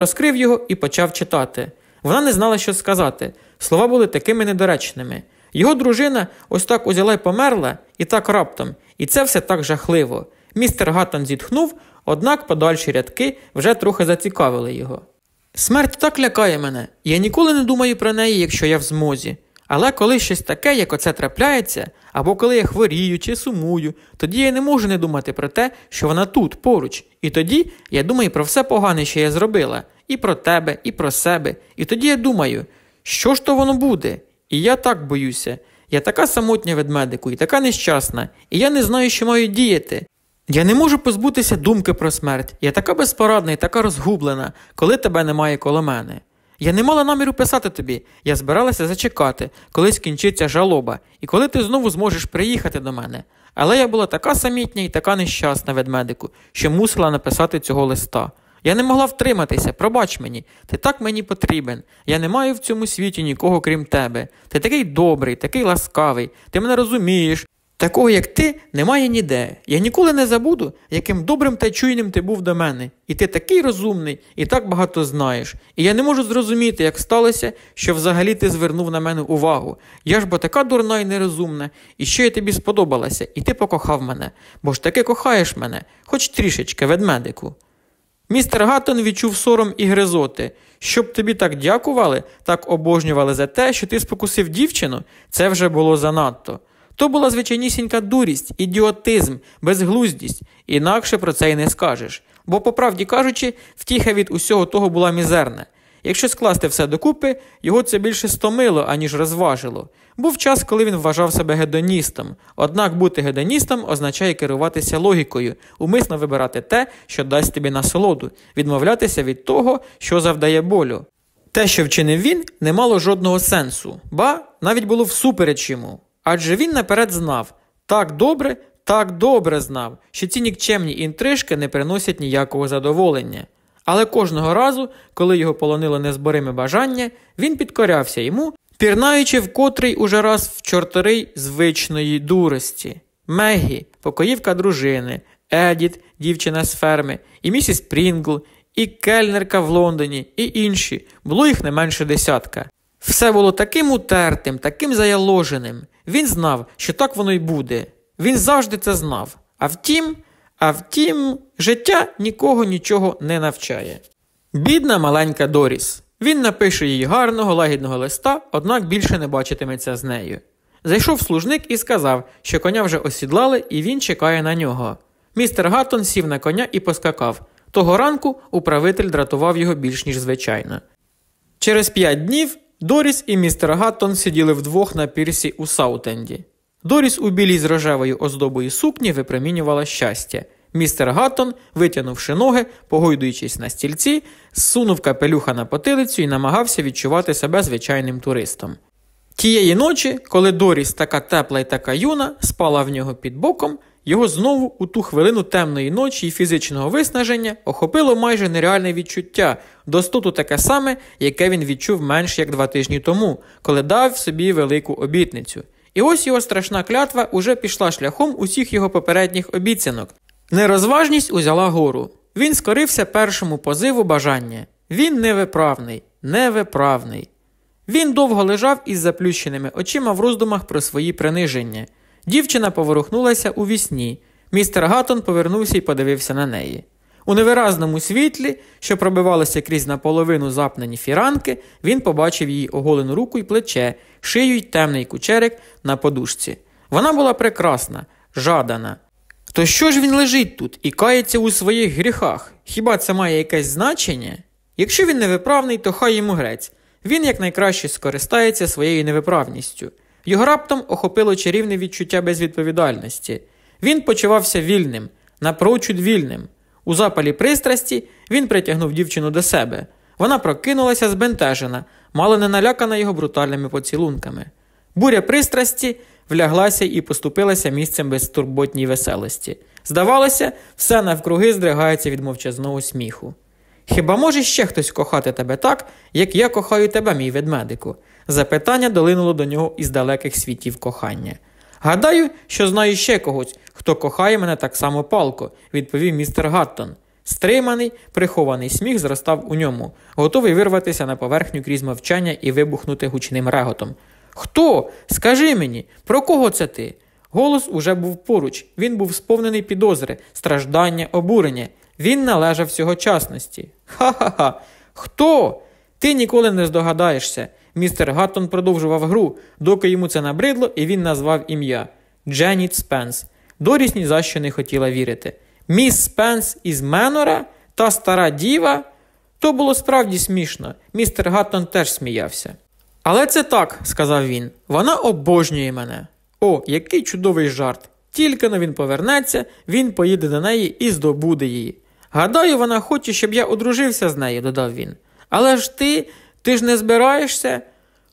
розкрив його і почав читати. Вона не знала, що сказати. Слова були такими недоречними. Його дружина ось так узяла й померла, і так раптом, і це все так жахливо. Містер Гаттон зітхнув, однак подальші рядки вже трохи зацікавили його. Смерть так лякає мене, я ніколи не думаю про неї, якщо я в змозі. Але коли щось таке, як оце трапляється, або коли я хворію чи сумую, тоді я не можу не думати про те, що вона тут, поруч. І тоді я думаю про все погане, що я зробила, і про тебе, і про себе. І тоді я думаю, що ж то воно буде? І я так боюся. Я така самотня ведмедику і така нещасна, і я не знаю, що маю діяти. Я не можу позбутися думки про смерть. Я така безпорадна і така розгублена, коли тебе немає коло мене. Я не мала наміру писати тобі, я збиралася зачекати, коли скінчиться жалоба, і коли ти знову зможеш приїхати до мене. Але я була така самітня і така нещасна ведмедику, що мусила написати цього листа. Я не могла втриматися, пробач мені, ти так мені потрібен. Я не маю в цьому світі нікого крім тебе. Ти такий добрий, такий ласкавий, ти мене розумієш. Такого, як ти, немає ніде. Я ніколи не забуду, яким добрим та чуйним ти був до мене. І ти такий розумний, і так багато знаєш. І я не можу зрозуміти, як сталося, що взагалі ти звернув на мене увагу. Я ж бо така дурна і нерозумна, і що я тобі сподобалася, і ти покохав мене, бо ж таки кохаєш мене, хоч трішечки, ведмедику. Містер Гаттон відчув сором і гризоти. Щоб тобі так дякували, так обожнювали за те, що ти спокусив дівчину, це вже було занадто. То була звичайнісінька дурість, ідіотизм, безглуздість, інакше про це й не скажеш. Бо, по правді кажучи, втіха від усього того була мізерна. Якщо скласти все докупи, його це більше стомило, аніж розважило. Був час, коли він вважав себе гедоністом. Однак бути гедоністом означає керуватися логікою, умисно вибирати те, що дасть тобі насолоду, відмовлятися від того, що завдає болю. Те, що вчинив він, не мало жодного сенсу, ба навіть було всупереч йому. Адже він наперед знав так добре, так добре знав, що ці нікчемні інтрижки не приносять ніякого задоволення. Але кожного разу, коли його полонило незбориме бажання, він підкорявся йому, пірнаючи в котрий уже раз в чорторий звичної дурості. Мегі, покоївка дружини, Едіт, дівчина з ферми, і місіс Прінгл, і кельнерка в Лондоні, і інші, було їх не менше десятка. Все було таким утертим, таким заяложеним. Він знав, що так воно й буде. Він завжди це знав. А втім, а втім, життя нікого нічого не навчає. Бідна маленька Доріс. Він напише їй гарного, лагідного листа, однак більше не бачитиметься з нею. Зайшов служник і сказав, що коня вже осідлали, і він чекає на нього. Містер Гаттон сів на коня і поскакав. Того ранку управитель дратував його більш ніж звичайно. Через п'ять днів Доріс і містер Гаттон сиділи вдвох на пірсі у Саутенді. Доріс у білій з рожевою оздобою сукні випромінювала щастя. Містер Гаттон, витягнувши ноги, погойдуючись на стільці, зсунув капелюха на потилицю і намагався відчувати себе звичайним туристом. Тієї ночі, коли Доріс, така тепла і така юна, спала в нього під боком, його знову у ту хвилину темної ночі і фізичного виснаження охопило майже нереальне відчуття, достоту таке саме, яке він відчув менш як два тижні тому, коли дав собі велику обітницю. І ось його страшна клятва уже пішла шляхом усіх його попередніх обіцянок. Нерозважність узяла гору. Він скорився першому позиву бажання. Він невиправний, невиправний. Він довго лежав із заплющеними очима в роздумах про свої приниження. Дівчина поворухнулася у вісні. Містер Гаттон повернувся і подивився на неї. У невиразному світлі, що пробивалося крізь наполовину запнені фіранки, він побачив її оголену руку й плече, шию й темний кучерик на подушці. Вона була прекрасна, жадана. То що ж він лежить тут і кається у своїх гріхах? Хіба це має якесь значення? Якщо він невиправний, то хай йому грець. Він якнайкраще скористається своєю невиправністю. Його раптом охопило чарівне відчуття безвідповідальності. Він почувався вільним, напрочуд вільним. У запалі пристрасті він притягнув дівчину до себе. Вона прокинулася збентежена, мало не налякана його брутальними поцілунками. Буря пристрасті вляглася і поступилася місцем безтурботній веселості. Здавалося, все навкруги здригається від мовчазного сміху. Хіба може ще хтось кохати тебе так, як я кохаю тебе, мій ведмедику? Запитання долинуло до нього із далеких світів кохання. Гадаю, що знаю ще когось, хто кохає мене так само палко, відповів містер Гаттон. Стриманий, прихований сміх зростав у ньому, готовий вирватися на поверхню крізь мовчання і вибухнути гучним реготом. Хто? Скажи мені, про кого це ти? Голос уже був поруч, він був сповнений підозри, страждання, обурення. Він належав сьогочасності. Ха-ха-ха. Хто? Ти ніколи не здогадаєшся. Містер Гаттон продовжував гру, доки йому це набридло, і він назвав ім'я Дженіт Спенс. Доріс ні за що не хотіла вірити. Міс Спенс із Менора, та стара діва. То було справді смішно. Містер Гаттон теж сміявся. Але це так, сказав він. Вона обожнює мене. О, який чудовий жарт! Тільки но він повернеться, він поїде до неї і здобуде її. Гадаю, вона хоче, щоб я одружився з нею, додав він. Але ж ти, ти ж не збираєшся?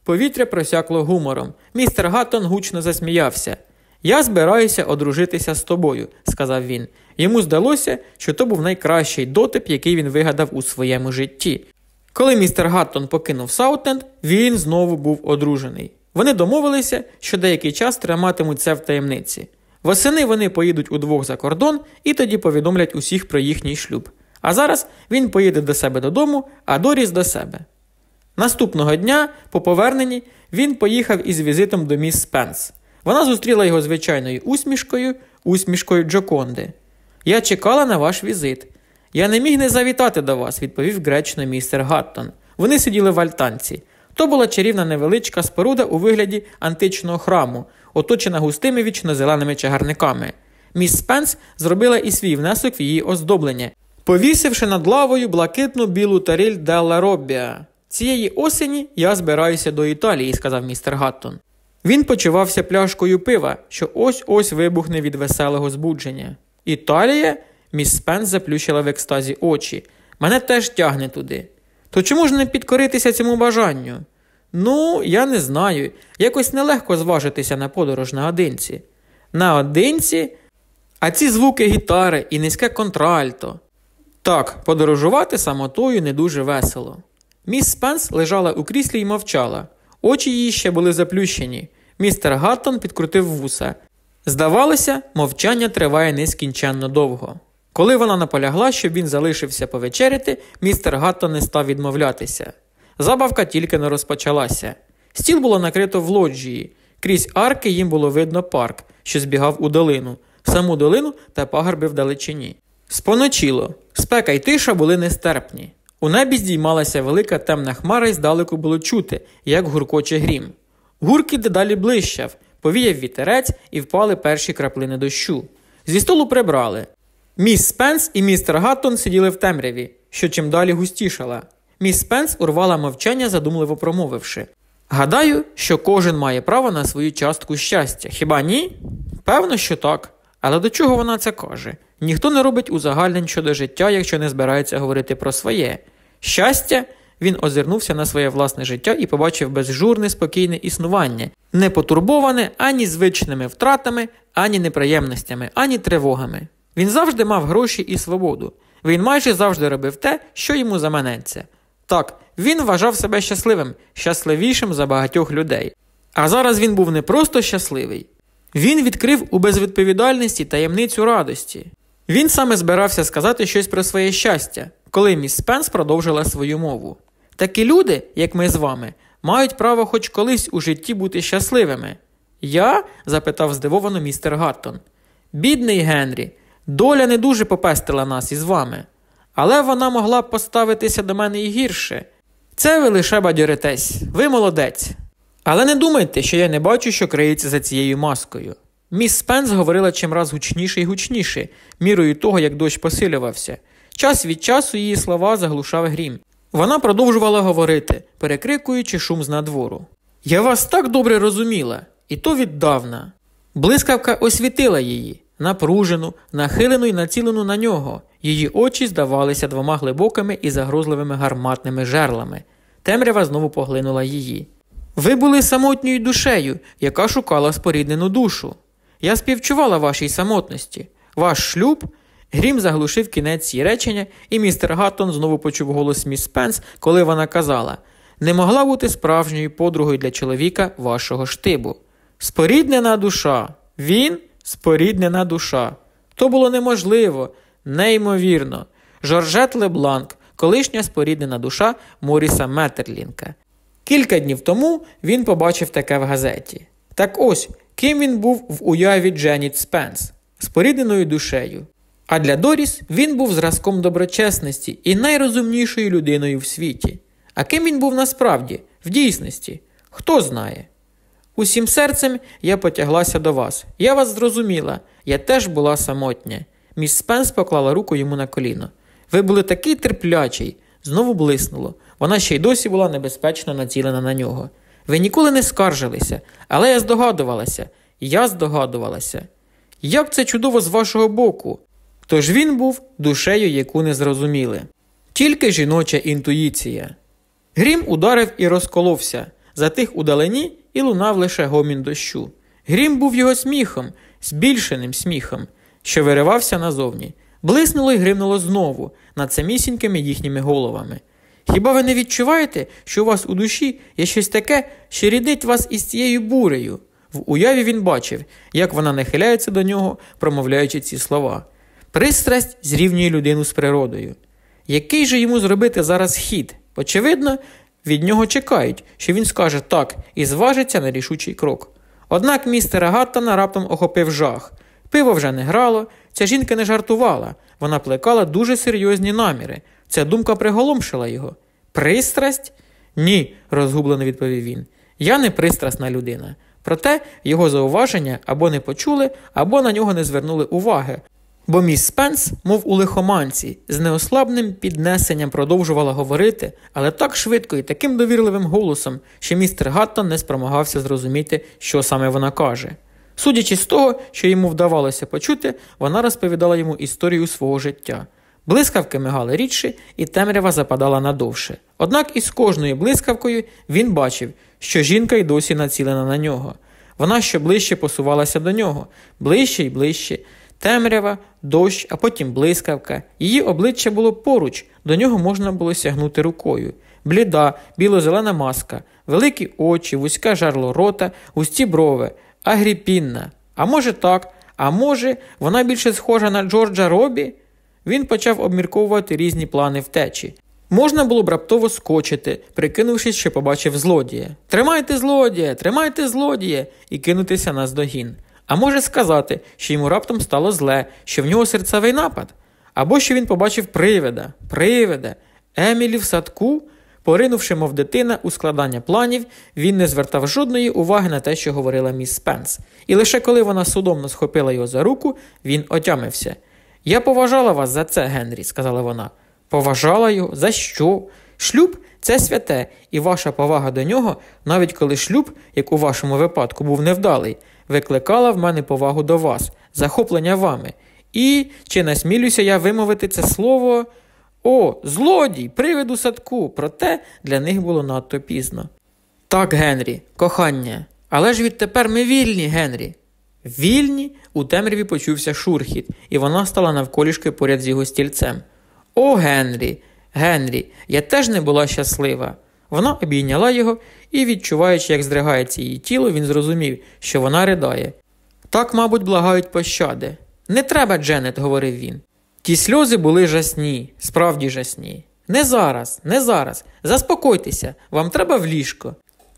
Повітря просякло гумором. Містер Гаттон гучно засміявся. Я збираюся одружитися з тобою, сказав він. Йому здалося, що то був найкращий дотеп, який він вигадав у своєму житті. Коли містер Гаттон покинув Саутенд, він знову був одружений. Вони домовилися, що деякий час триматимуть це в таємниці. Восени вони поїдуть удвох за кордон і тоді повідомлять усіх про їхній шлюб. А зараз він поїде до себе додому, а Доріс до себе. Наступного дня, по поверненні, він поїхав із візитом до міс Спенс. Вона зустріла його звичайною усмішкою, усмішкою Джоконди. Я чекала на ваш візит. Я не міг не завітати до вас, відповів гречно містер Гаттон. Вони сиділи в альтанці. То була чарівна невеличка споруда у вигляді античного храму, оточена густими вічно-зеленими чагарниками. Міс Спенс зробила і свій внесок в її оздоблення, повісивши над лавою блакитну білу таріль Делла Роббіа. Цієї осені я збираюся до Італії, сказав містер Гаттон. Він почувався пляшкою пива, що ось ось вибухне від веселого збудження. Італія? Міс Спенс заплющила в екстазі очі. Мене теж тягне туди. То чому ж не підкоритися цьому бажанню? Ну, я не знаю. Якось нелегко зважитися на подорож наодинці. Наодинці? А ці звуки гітари і низьке контральто. Так, подорожувати самотою не дуже весело. Міс Спенс лежала у кріслі і мовчала. Очі її ще були заплющені. Містер Гаттон підкрутив вуса. Здавалося, мовчання триває нескінченно довго. Коли вона наполягла, щоб він залишився повечеряти, містер Гаттон не став відмовлятися. Забавка тільки не розпочалася. Стіл було накрито в лоджії. Крізь арки їм було видно парк, що збігав у долину, саму долину та пагорби вдалечині. Споночило. Спека й тиша були нестерпні. У небі здіймалася велика темна хмара і здалеку було чути, як гуркоче грім. Гурки дедалі блищав, повіяв вітерець і впали перші краплини дощу. Зі столу прибрали. Міс Спенс і містер Гаттон сиділи в темряві, що чим далі густішала. Міс Спенс урвала мовчання, задумливо промовивши. Гадаю, що кожен має право на свою частку щастя. Хіба ні? Певно, що так. Але до чого вона це каже? Ніхто не робить узагальнень щодо життя, якщо не збирається говорити про своє. Щастя, він озирнувся на своє власне життя і побачив безжурне, спокійне існування, не потурбоване ані звичними втратами, ані неприємностями, ані тривогами. Він завжди мав гроші і свободу. Він майже завжди робив те, що йому заманеться. Так, він вважав себе щасливим, щасливішим за багатьох людей. А зараз він був не просто щасливий. Він відкрив у безвідповідальності таємницю радості. Він саме збирався сказати щось про своє щастя, коли міс Спенс продовжила свою мову. Такі люди, як ми з вами, мають право хоч колись у житті бути щасливими. Я? запитав здивовано містер Гаттон. Бідний Генрі, доля не дуже попестила нас із вами, але вона могла б поставитися до мене і гірше. Це ви лише бадьоритесь, ви молодець. Але не думайте, що я не бачу, що криється за цією маскою. Міс Спенс говорила чимраз гучніше і гучніше, мірою того, як дощ посилювався. Час від часу її слова заглушав грім. Вона продовжувала говорити, перекрикуючи шум з надвору. Я вас так добре розуміла, і то віддавна. Блискавка освітила її, напружену, нахилену і націлену на нього. Її очі здавалися двома глибокими і загрозливими гарматними жерлами. Темрява знову поглинула її. Ви були самотньою душею, яка шукала споріднену душу. Я співчувала вашій самотності. Ваш шлюб. Грім заглушив кінець її речення, і містер Гаттон знову почув голос міс Спенс, коли вона казала не могла бути справжньою подругою для чоловіка вашого штибу. Споріднена душа. Він споріднена душа. То було неможливо, неймовірно. Жоржет Лебланк, колишня споріднена душа Моріса Метерлінка. Кілька днів тому він побачив таке в газеті. Так ось, ким він був в уяві Дженіт Спенс, спорідненою душею. А для Доріс він був зразком доброчесності і найрозумнішою людиною в світі. А ким він був насправді, в дійсності? Хто знає? Усім серцем я потяглася до вас. Я вас зрозуміла, я теж була самотня. Міс Спенс поклала руку йому на коліно. Ви були такий терплячий, знову блиснуло. Вона ще й досі була небезпечно націлена на нього. Ви ніколи не скаржилися, але я здогадувалася, я здогадувалася. Як це чудово з вашого боку. Тож він був душею, яку не зрозуміли. Тільки жіноча інтуїція. Грім ударив і розколовся, затих удалені і лунав лише гомін дощу. Грім був його сміхом, збільшеним сміхом, що виривався назовні. Блиснуло й гримнуло знову над самісінькими їхніми головами. Хіба ви не відчуваєте, що у вас у душі є щось таке, що рідить вас із цією бурею? В уяві він бачив, як вона нахиляється до нього, промовляючи ці слова. Пристрасть зрівнює людину з природою. Який же йому зробити зараз хід? Очевидно, від нього чекають, що він скаже так і зважиться на рішучий крок. Однак містера Гаттона раптом охопив жах. Пиво вже не грало, ця жінка не жартувала, вона плекала дуже серйозні наміри. Ця думка приголомшила його. Пристрасть? Ні, розгублено відповів він. Я не пристрасна людина. Проте його зауваження або не почули, або на нього не звернули уваги, Бо міс Спенс, мов у лихоманці, з неослабним піднесенням продовжувала говорити, але так швидко і таким довірливим голосом, що містер Гаттон не спромагався зрозуміти, що саме вона каже. Судячи з того, що йому вдавалося почути, вона розповідала йому історію свого життя. Блискавки мигали рідше, і темрява западала надовше. Однак із кожною блискавкою він бачив, що жінка й досі націлена на нього. Вона ще ближче посувалася до нього, ближче й ближче. Темрява, дощ, а потім блискавка. Її обличчя було поруч, до нього можна було сягнути рукою. Бліда, біло-зелена маска, великі очі, вузьке жарло рота, густі брови, агріпінна. А може так, а може, вона більше схожа на Джорджа Робі? Він почав обмірковувати різні плани втечі. Можна було б раптово скочити, прикинувшись, що побачив злодія. Тримайте злодія, тримайте злодія, і кинутися на здогін. А може сказати, що йому раптом стало зле, що в нього серцевий напад, або що він побачив привида, привида, Емілі в садку, поринувши, мов дитина, у складання планів, він не звертав жодної уваги на те, що говорила міс Спенс. І лише коли вона судомно схопила його за руку, він отямився. Я поважала вас за це, Генрі, сказала вона. Поважала його? За що? Шлюб це святе, і ваша повага до нього, навіть коли шлюб, як у вашому випадку, був невдалий викликала в мене повагу до вас, захоплення вами. І чи насмілюся я вимовити це слово? О, злодій, привид садку, проте для них було надто пізно. Так, Генрі, кохання, але ж відтепер ми вільні, Генрі. Вільні у темряві почувся шурхіт, і вона стала навколішки поряд з його стільцем. О, Генрі, Генрі, я теж не була щаслива. Вона обійняла його і, відчуваючи, як здригається її тіло, він зрозумів, що вона ридає. Так, мабуть, благають пощади. Не треба, Дженет, говорив він. Ті сльози були жасні, справді жасні. Не зараз, не зараз. Заспокойтеся, вам треба в ліжко.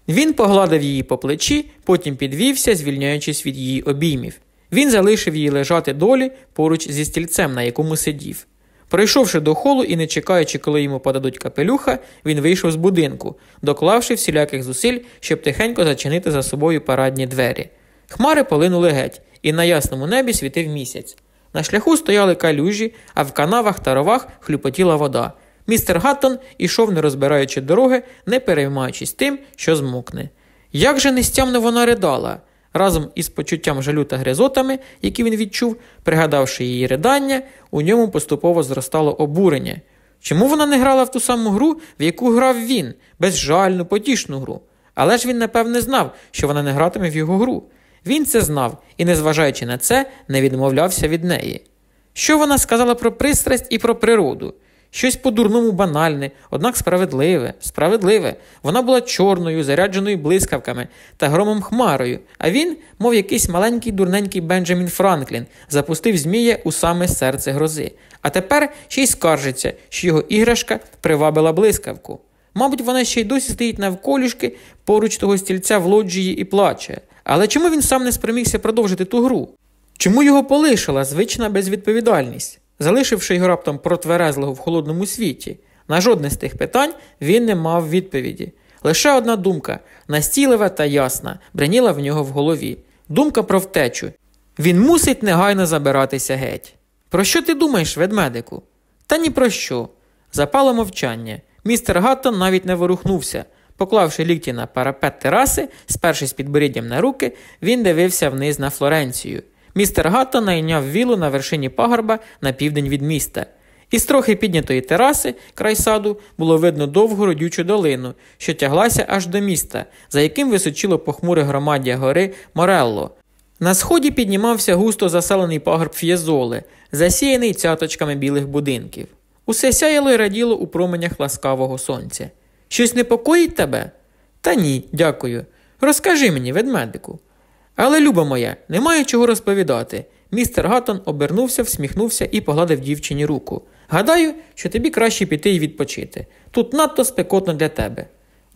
Він погладив її по плечі, потім підвівся, звільняючись від її обіймів. Він залишив її лежати долі поруч зі стільцем, на якому сидів. Пройшовши до холу і не чекаючи, коли йому подадуть капелюха, він вийшов з будинку, доклавши всіляких зусиль, щоб тихенько зачинити за собою парадні двері. Хмари полинули геть, і на ясному небі світив місяць. На шляху стояли калюжі, а в канавах та ровах хлюпотіла вода. Містер Гаттон ішов, не розбираючи дороги, не переймаючись тим, що змокне. Як же нестямно вона ридала! Разом із почуттям жалю та грязотами, які він відчув, пригадавши її ридання, у ньому поступово зростало обурення. Чому вона не грала в ту саму гру, в яку грав він, безжальну, потішну гру? Але ж він, напевне, знав, що вона не гратиме в його гру. Він це знав і, незважаючи на це, не відмовлявся від неї. Що вона сказала про пристрасть і про природу? Щось по-дурному банальне, однак справедливе, справедливе. Вона була чорною, зарядженою блискавками та громом хмарою, а він, мов якийсь маленький дурненький Бенджамін Франклін, запустив Змія у саме серце грози. А тепер ще й скаржиться, що його іграшка привабила блискавку. Мабуть, вона ще й досі стоїть навколішки поруч того стільця в лоджії і плаче. Але чому він сам не спромігся продовжити ту гру? Чому його полишила звична безвідповідальність, залишивши його раптом протверезлого в холодному світі? На жодне з тих питань він не мав відповіді. Лише одна думка, настійлива та ясна, бреніла в нього в голові. Думка про втечу. Він мусить негайно забиратися геть. Про що ти думаєш, ведмедику? Та ні про що. Запало мовчання. Містер Гаттон навіть не ворухнувся. Поклавши лікті на парапет тераси, спершись підборіддям на руки, він дивився вниз на Флоренцію. Містер Гаттон найняв вілу на вершині пагорба на південь від міста. Із трохи піднятої тераси, край саду, було видно довгу родючу долину, що тяглася аж до міста, за яким височило похмуре громаддя гори Морелло. На сході піднімався густо заселений пагорб Ф'єзоли, засіяний цяточками білих будинків. Усе сяяло й раділо у променях ласкавого сонця. Щось непокоїть тебе? Та ні, дякую. Розкажи мені, ведмедику. Але, люба моя, немає чого розповідати. Містер Гаттон обернувся, всміхнувся і погладив дівчині руку. Гадаю, що тобі краще піти і відпочити. Тут надто спекотно для тебе.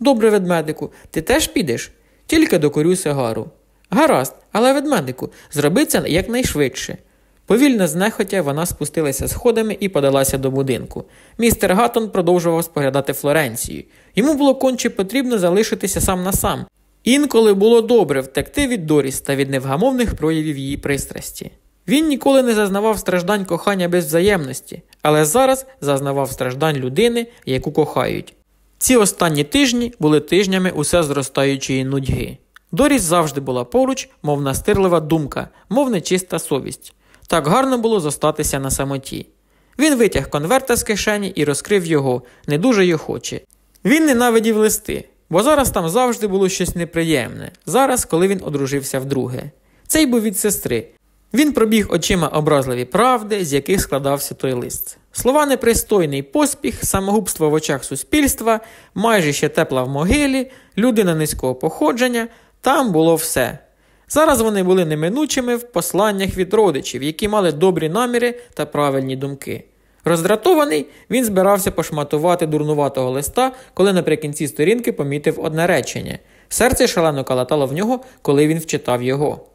Добре, ведмедику, ти теж підеш? Тільки докорю сигару. Гаразд, але ведмедику, зроби це якнайшвидше. Повільно знехотя вона спустилася сходами і подалася до будинку. Містер Гаттон продовжував споглядати Флоренцію. Йому було конче потрібно залишитися сам на сам. Інколи було добре втекти від Доріс та від невгамовних проявів її пристрасті. Він ніколи не зазнавав страждань кохання без взаємності, але зараз зазнавав страждань людини, яку кохають. Ці останні тижні були тижнями усе зростаючої нудьги. Доріс завжди була поруч, мов настирлива думка, мов нечиста совість. Так гарно було зостатися на самоті. Він витяг конверта з кишені і розкрив його, не дуже й охоче. Він ненавидів листи, бо зараз там завжди було щось неприємне, зараз, коли він одружився вдруге. Цей був від сестри. Він пробіг очима образливі правди, з яких складався той лист. Слова непристойний поспіх, самогубство в очах суспільства, майже ще тепла в могилі, людина низького походження там було все. Зараз вони були неминучими в посланнях від родичів, які мали добрі наміри та правильні думки. Роздратований, він збирався пошматувати дурнуватого листа, коли наприкінці сторінки помітив одне речення. Серце шалено калатало в нього, коли він вчитав його.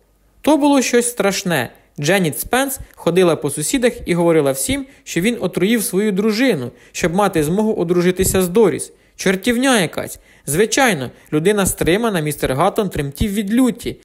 То було щось страшне. Дженіт Спенс ходила по сусідах і говорила всім, що він отруїв свою дружину, щоб мати змогу одружитися з Доріс. Чортівня якась. Звичайно, людина стримана, містер Гаттон тремтів від люті.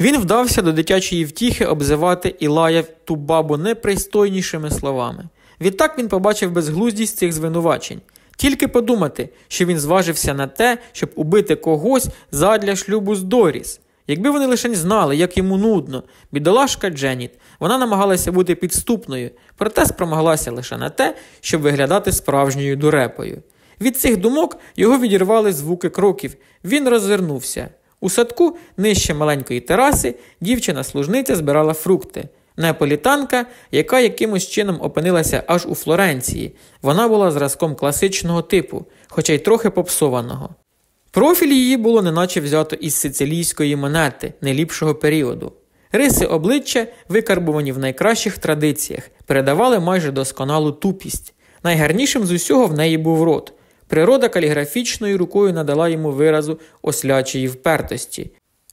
Він вдався до дитячої втіхи обзивати і лаяв ту бабу непристойнішими словами. Відтак він побачив безглуздість цих звинувачень. Тільки подумати, що він зважився на те, щоб убити когось задля шлюбу з Доріс. Якби вони лише знали, як йому нудно, бідолашка Дженіт, вона намагалася бути підступною, проте спромоглася лише на те, щоб виглядати справжньою дурепою. Від цих думок його відірвали звуки кроків. Він розвернувся. У садку, нижче маленької тераси, дівчина-служниця збирала фрукти. Неаполітанка, яка якимось чином опинилася аж у Флоренції. Вона була зразком класичного типу, хоча й трохи попсованого. Профіль її було неначе взято із сицилійської монети неліпшого періоду. Риси обличчя, викарбувані в найкращих традиціях, передавали майже досконалу тупість. Найгарнішим з усього в неї був рот. Природа каліграфічною рукою надала йому виразу ослячої впертості.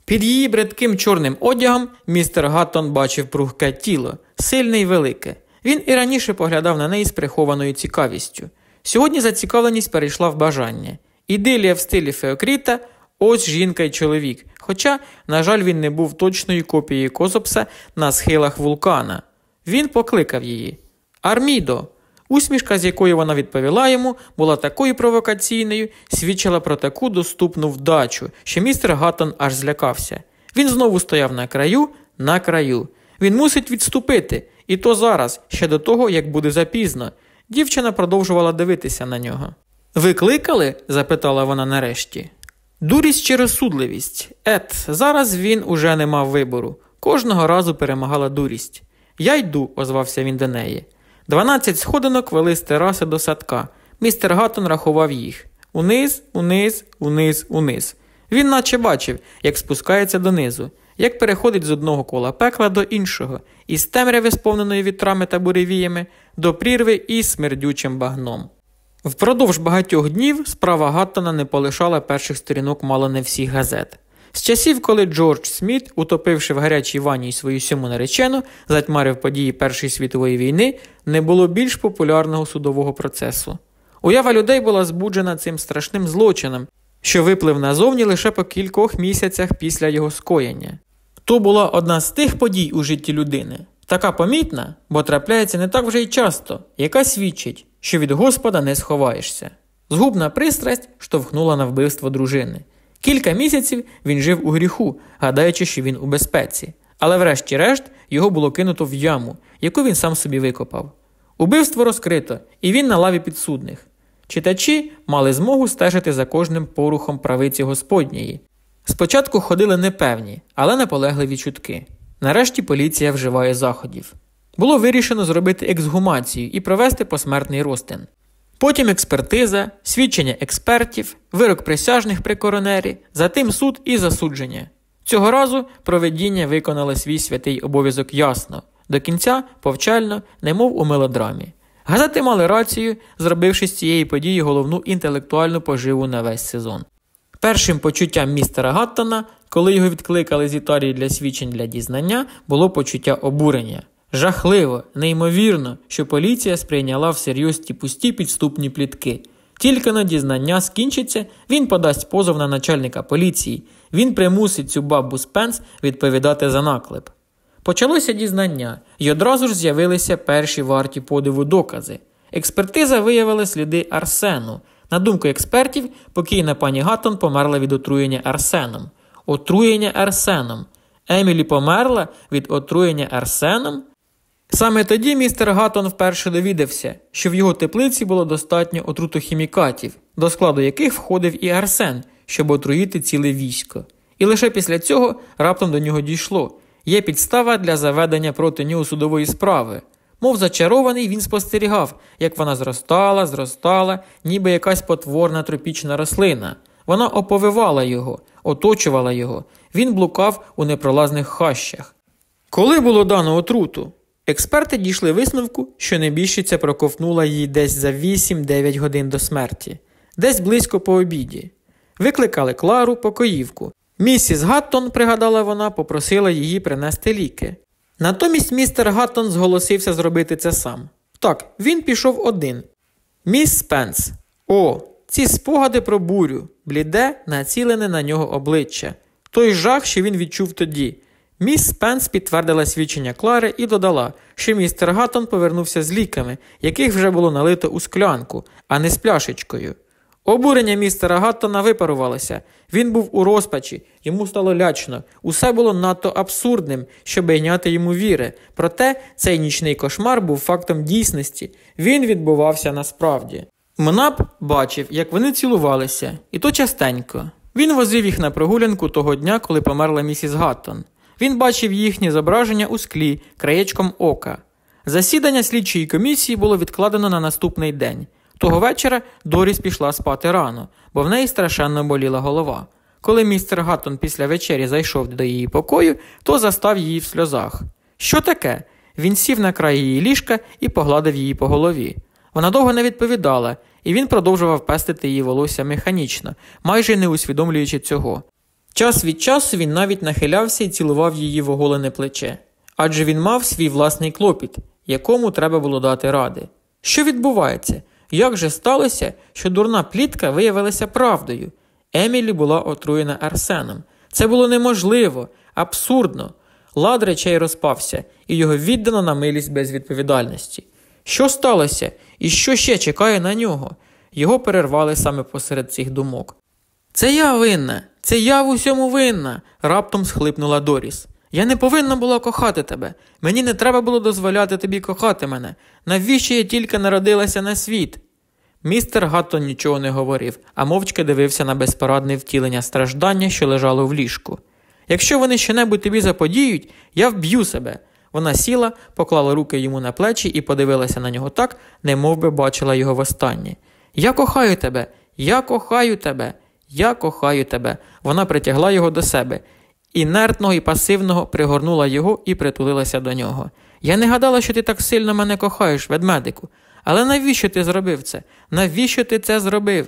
Під її бридким чорним одягом містер Гаттон бачив прухке тіло, сильне й велике. Він і раніше поглядав на неї з прихованою цікавістю. Сьогодні зацікавленість перейшла в бажання. Ідилія в стилі Феокріта ось жінка й чоловік. Хоча, на жаль, він не був точною копією Козопса на схилах вулкана. Він покликав її Армідо. Усмішка, з якою вона відповіла йому, була такою провокаційною, свідчила про таку доступну вдачу, що містер Гаттон аж злякався. Він знову стояв на краю, на краю. Він мусить відступити, і то зараз, ще до того, як буде запізно. Дівчина продовжувала дивитися на нього. Ви кликали? запитала вона нарешті. Дурість чи розсудливість. Ет, зараз він уже не мав вибору. Кожного разу перемагала дурість. Я йду, озвався він до неї. Дванадцять сходинок вели з тераси до садка. Містер Гаттон рахував їх униз, униз, униз, униз. Він наче бачив, як спускається донизу, як переходить з одного кола пекла до іншого, із темряви, сповненої вітрами та буревіями, до прірви із смердючим багном. Впродовж багатьох днів справа Гаттона не полишала перших сторінок мало не всіх газет. З часів, коли Джордж Сміт, утопивши в гарячій ванні свою сьому наречену, затьмарив події Першої світової війни, не було більш популярного судового процесу. Уява людей була збуджена цим страшним злочином, що виплив назовні лише по кількох місяцях після його скоєння. То була одна з тих подій у житті людини, така помітна, бо трапляється не так вже й часто, яка свідчить, що від Господа не сховаєшся. Згубна пристрасть штовхнула на вбивство дружини. Кілька місяців він жив у гріху, гадаючи, що він у безпеці, але врешті-решт його було кинуто в яму, яку він сам собі викопав. Убивство розкрито, і він на лаві підсудних. Читачі мали змогу стежити за кожним порухом правиці Господньої. Спочатку ходили непевні, але наполегливі чутки. Нарешті поліція вживає заходів. Було вирішено зробити ексгумацію і провести посмертний розтин. Потім експертиза, свідчення експертів, вирок присяжних при коронері, затим суд і засудження. Цього разу проведіння виконало свій святий обов'язок ясно, до кінця повчально, немов у мелодрамі. Газети мали рацію, зробивши з цієї події головну інтелектуальну поживу на весь сезон. Першим почуттям містера Гаттона, коли його відкликали з Італії для свідчень для дізнання, було почуття обурення. Жахливо, неймовірно, що поліція сприйняла всерйоз ті пусті підступні плітки. Тільки на дізнання скінчиться, він подасть позов на начальника поліції, він примусить цю бабу Спенс відповідати за наклеп. Почалося дізнання, і одразу ж з'явилися перші варті подиву докази. Експертиза виявила сліди арсену. На думку експертів, покійна пані Гаттон померла від отруєння арсеном. Отруєння арсеном. Емілі померла від отруєння арсеном? Саме тоді містер Гаттон вперше довідався, що в його теплиці було достатньо отрутохімікатів, до складу яких входив і арсен, щоб отруїти ціле військо. І лише після цього раптом до нього дійшло є підстава для заведення проти нього судової справи. Мов зачарований, він спостерігав, як вона зростала, зростала, ніби якась потворна тропічна рослина. Вона оповивала його, оточувала його, він блукав у непролазних хащах. Коли було дано отруту, експерти дійшли висновку, що небіжчиця проковтнула її десь за 8-9 годин до смерті, десь близько по обіді. Викликали Клару покоївку. Місіс Гаттон, пригадала вона, попросила її принести ліки. Натомість містер Гаттон зголосився зробити це сам. Так, він пішов один. Міс Спенс. О, ці спогади про бурю, бліде, націлене на нього обличчя. Той жах, що він відчув тоді. Міс Спенс підтвердила свідчення Клари і додала, що містер Гаттон повернувся з ліками, яких вже було налито у склянку, а не з пляшечкою. Обурення містера Гаттона випарувалося. Він був у розпачі, йому стало лячно. Усе було надто абсурдним, щоб йняти йому віри. Проте цей нічний кошмар був фактом дійсності. Він відбувався насправді. Монап бачив, як вони цілувалися, і то частенько. Він возив їх на прогулянку того дня, коли померла місіс Гаттон. Він бачив їхнє зображення у склі, краєчком ока. Засідання слідчої комісії було відкладено на наступний день. Того вечора Доріс пішла спати рано, бо в неї страшенно боліла голова. Коли містер Гаттон після вечері зайшов до її покою, то застав її в сльозах. Що таке? Він сів на край її ліжка і погладив її по голові. Вона довго не відповідала, і він продовжував пестити її волосся механічно, майже не усвідомлюючи цього. Час від часу він навіть нахилявся і цілував її в оголене плече, адже він мав свій власний клопіт, якому треба було дати ради. Що відбувається? Як же сталося, що дурна плітка виявилася правдою? Емілі була отруєна Арсеном. Це було неможливо, абсурдно. Лад речей розпався, і його віддано на милість безвідповідальності. Що сталося, і що ще чекає на нього? Його перервали саме посеред цих думок. Це я винна, це я в усьому винна, раптом схлипнула Доріс. Я не повинна була кохати тебе. Мені не треба було дозволяти тобі кохати мене. Навіщо я тільки народилася на світ? Містер Гаттон нічого не говорив, а мовчки дивився на безпорадне втілення страждання, що лежало в ліжку. Якщо вони щонебудь тобі заподіють, я вб'ю себе. Вона сіла, поклала руки йому на плечі і подивилася на нього так, немов би бачила його востаннє. Я кохаю тебе, я кохаю тебе, я кохаю тебе. Вона притягла його до себе. Інертного і пасивного пригорнула його і притулилася до нього. Я не гадала, що ти так сильно мене кохаєш, ведмедику. Але навіщо ти зробив це? Навіщо ти це зробив?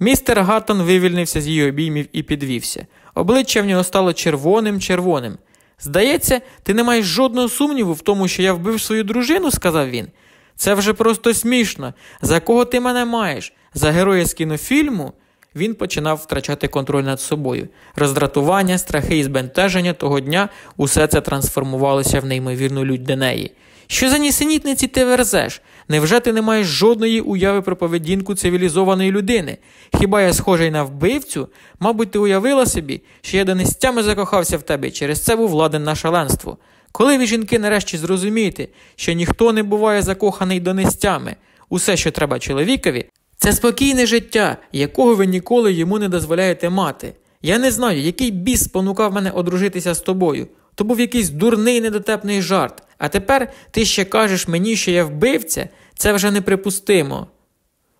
Містер Гаттон вивільнився з її обіймів і підвівся. Обличчя в нього стало червоним червоним. Здається, ти не маєш жодного сумніву в тому, що я вбив свою дружину, сказав він. Це вже просто смішно. За кого ти мене маєш? За героя з кінофільму? Він починав втрачати контроль над собою. Роздратування, страхи і збентеження того дня усе це трансформувалося в неймовірну лють до неї. Що за нісенітниці ти верзеш? Невже ти не маєш жодної уяви про поведінку цивілізованої людини? Хіба я схожий на вбивцю? Мабуть, ти уявила собі, що я донестями закохався в тебе, через це був ладен на шаленство. Коли ви, жінки, нарешті зрозумієте, що ніхто не буває закоханий донестями, усе, що треба чоловікові, це спокійне життя, якого ви ніколи йому не дозволяєте мати. Я не знаю, який біс спонукав мене одружитися з тобою. То був якийсь дурний недотепний жарт. А тепер ти ще кажеш мені, що я вбивця, це вже неприпустимо.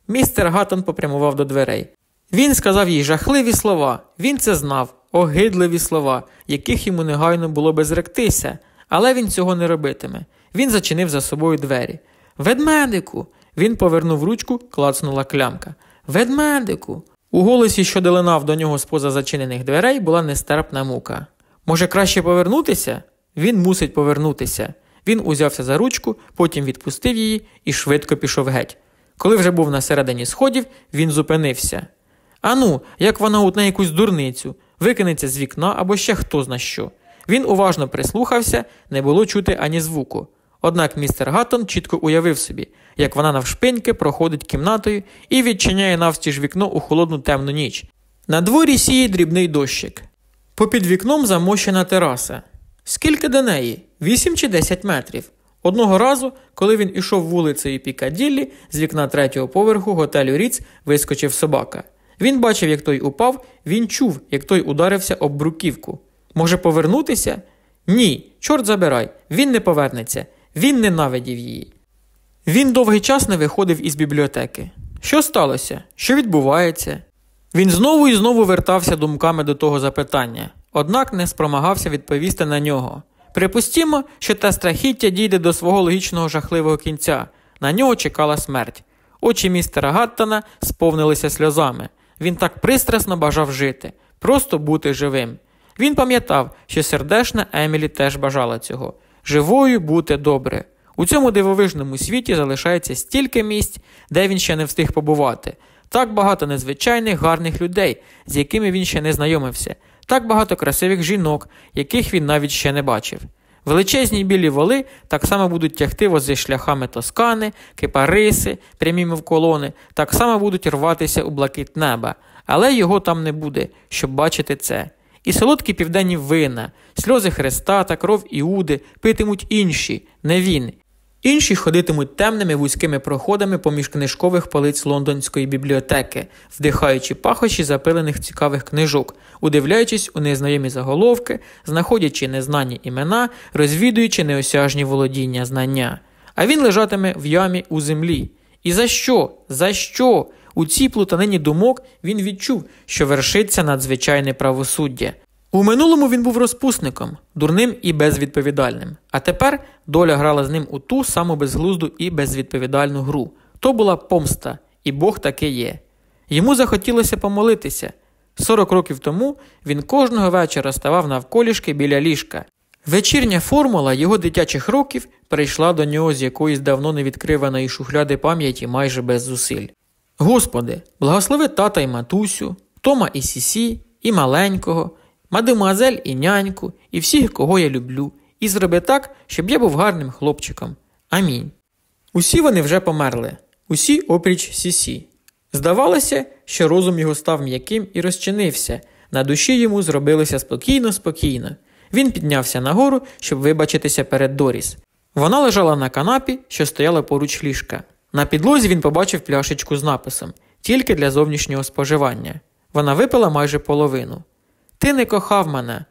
Містер Гаттон попрямував до дверей. Він сказав їй жахливі слова, він це знав, огидливі слова, яких йому негайно було би зректися, але він цього не робитиме. Він зачинив за собою двері. Ведмедику. Він повернув ручку, клацнула клямка. Ведмедику. У голосі, що долинав до нього з поза зачинених дверей, була нестерпна мука. Може, краще повернутися? Він мусить повернутися. Він узявся за ручку, потім відпустив її і швидко пішов геть. Коли вже був на середині сходів, він зупинився. Ану, як вона утне якусь дурницю, викинеться з вікна або ще хто зна що. Він уважно прислухався, не було чути ані звуку. Однак містер Гаттон чітко уявив собі, як вона навшпиньки проходить кімнатою і відчиняє навстіж вікно у холодну темну ніч. На дворі сіє дрібний дощик. Попід вікном замощена тераса. Скільки до неї? Вісім чи десять метрів. Одного разу, коли він ішов вулицею Пікаділлі, з вікна третього поверху готелю Ріц вискочив собака. Він бачив, як той упав, він чув, як той ударився об бруківку. Може повернутися? Ні, чорт забирай, він не повернеться, він ненавидів її. Він довгий час не виходив із бібліотеки. Що сталося? Що відбувається? Він знову і знову вертався думками до того запитання, однак не спромагався відповісти на нього. Припустімо, що те страхіття дійде до свого логічного жахливого кінця. На нього чекала смерть. Очі містера Гаттона сповнилися сльозами. Він так пристрасно бажав жити, просто бути живим. Він пам'ятав, що сердешна Емілі теж бажала цього живою бути добре. У цьому дивовижному світі залишається стільки місць, де він ще не встиг побувати. Так багато незвичайних гарних людей, з якими він ще не знайомився, так багато красивих жінок, яких він навіть ще не бачив. Величезні білі воли так само будуть тягти вози шляхами тоскани, кипариси, прямі в колони, так само будуть рватися у блакит неба, але його там не буде, щоб бачити це. І солодкі південні вина, сльози Христа та кров Іуди питимуть інші, не він. Інші ходитимуть темними вузькими проходами поміж книжкових полиць лондонської бібліотеки, вдихаючи пахощі запилених цікавих книжок, удивляючись у незнайомі заголовки, знаходячи незнані імена, розвідуючи неосяжні володіння знання. А він лежатиме в ямі у землі. І за що? За що? У цій плутанині думок він відчув, що вершиться надзвичайне правосуддя. У минулому він був розпусником, дурним і безвідповідальним. А тепер доля грала з ним у ту саму безглузду і безвідповідальну гру. То була помста, і Бог таки є. Йому захотілося помолитися. Сорок років тому він кожного вечора ставав навколішки біля ліжка. Вечірня формула його дитячих років прийшла до нього з якоїсь давно невідкриваної шухляди пам'яті майже без зусиль. Господи, благослови тата і матусю, Тома і Сісі, і маленького мадемуазель і няньку, і всіх, кого я люблю, і зроби так, щоб я був гарним хлопчиком. Амінь. Усі вони вже померли, усі опріч сісі. Здавалося, що розум його став м'яким і розчинився, на душі йому зробилося спокійно, спокійно. Він піднявся нагору, щоб вибачитися перед Доріс. Вона лежала на канапі, що стояла поруч ліжка. На підлозі він побачив пляшечку з написом тільки для зовнішнього споживання. Вона випила майже половину. Ти не кохав мене.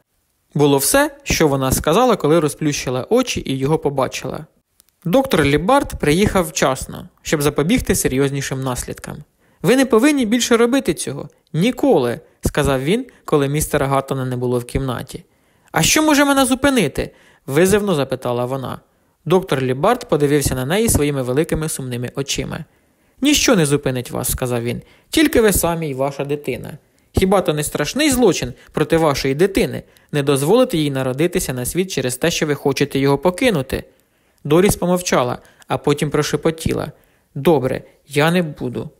Було все, що вона сказала, коли розплющила очі і його побачила. Доктор Лібард приїхав вчасно, щоб запобігти серйознішим наслідкам. Ви не повинні більше робити цього. Ніколи, сказав він, коли містера Гаттона не було в кімнаті. А що може мене зупинити? визивно запитала вона. Доктор Лібард подивився на неї своїми великими сумними очима. Ніщо не зупинить вас, сказав він, тільки ви самі й ваша дитина. Хіба то не страшний злочин проти вашої дитини не дозволити їй народитися на світ через те, що ви хочете його покинути? Доріс помовчала, а потім прошепотіла Добре, я не буду.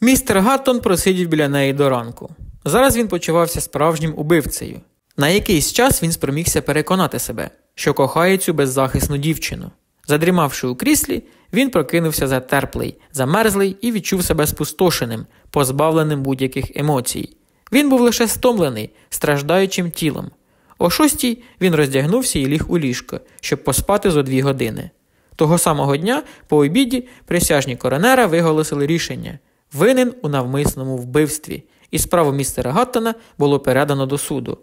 Містер Гаттон просидів біля неї до ранку. Зараз він почувався справжнім убивцею. На якийсь час він спромігся переконати себе, що кохає цю беззахисну дівчину. Задрімавши у кріслі, він прокинувся затерплий, замерзлий і відчув себе спустошеним, позбавленим будь-яких емоцій. Він був лише стомлений, страждаючим тілом. О шостій він роздягнувся і ліг у ліжко, щоб поспати зо дві години. Того самого дня, по обіді, присяжні коронера виголосили рішення винен у навмисному вбивстві, і справу містера Гаттона було передано до суду.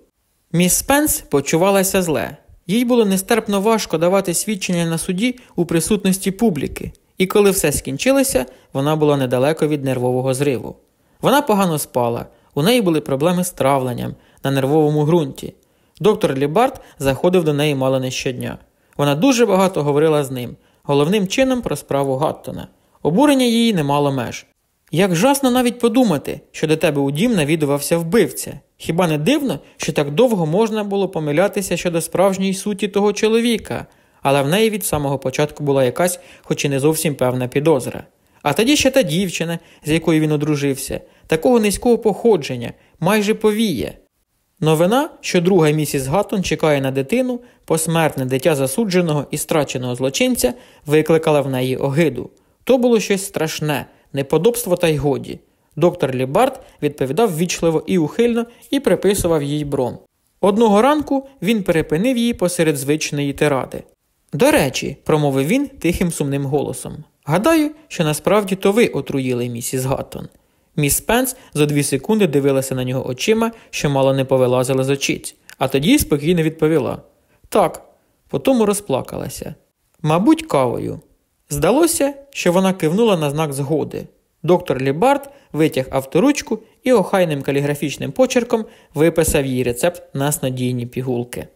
Міс Спенс почувалася зле. Їй було нестерпно важко давати свідчення на суді у присутності публіки, і коли все скінчилося, вона була недалеко від нервового зриву. Вона погано спала, у неї були проблеми з травленням на нервовому ґрунті. Доктор Лібард заходив до неї мало не щодня. Вона дуже багато говорила з ним, головним чином про справу Гаттона. Обурення її не мало меж. Як жасно навіть подумати, що до тебе у дім навідувався вбивця. Хіба не дивно, що так довго можна було помилятися щодо справжньої суті того чоловіка, але в неї від самого початку була якась, хоч і не зовсім певна підозра. А тоді ще та дівчина, з якою він одружився, такого низького походження, майже повіє. Новина, що друга місіс Гаттон чекає на дитину, посмертне дитя засудженого і страченого злочинця, викликала в неї огиду. То було щось страшне, неподобство та й годі. Доктор Лібард відповідав вічливо і ухильно і приписував їй бром. Одного ранку він перепинив її посеред звичної тиради. До речі, промовив він тихим сумним голосом. Гадаю, що насправді то ви отруїли місіс Гаттон. Міс Пенс за дві секунди дивилася на нього очима, що мало не повилазили з очіць, а тоді спокійно відповіла так, потому розплакалася. Мабуть, кавою. Здалося, що вона кивнула на знак згоди. Доктор Лібард витяг авторучку і охайним каліграфічним почерком виписав їй рецепт на снодійні пігулки.